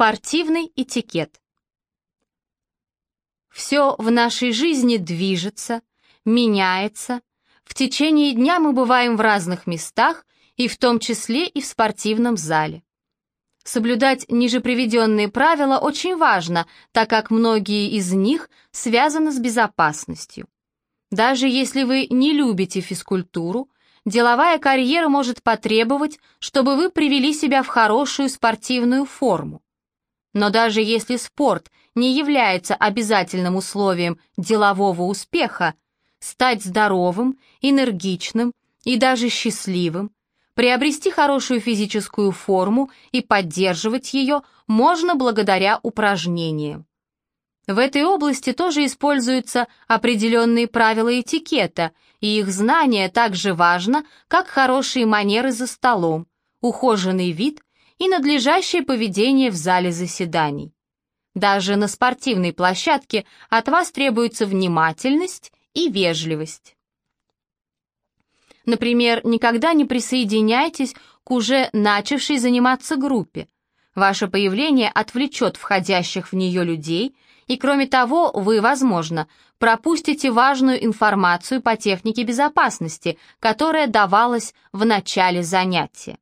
Спортивный этикет. Все в нашей жизни движется, меняется. В течение дня мы бываем в разных местах, и в том числе и в спортивном зале. Соблюдать ниже приведенные правила очень важно, так как многие из них связаны с безопасностью. Даже если вы не любите физкультуру, деловая карьера может потребовать, чтобы вы привели себя в хорошую спортивную форму. Но даже если спорт не является обязательным условием делового успеха, стать здоровым, энергичным и даже счастливым, приобрести хорошую физическую форму и поддерживать ее можно благодаря упражнениям. В этой области тоже используются определенные правила этикета, и их знание так же важно, как хорошие манеры за столом, ухоженный вид и надлежащее поведение в зале заседаний. Даже на спортивной площадке от вас требуется внимательность и вежливость. Например, никогда не присоединяйтесь к уже начавшей заниматься группе. Ваше появление отвлечет входящих в нее людей, и кроме того, вы, возможно, пропустите важную информацию по технике безопасности, которая давалась в начале занятия.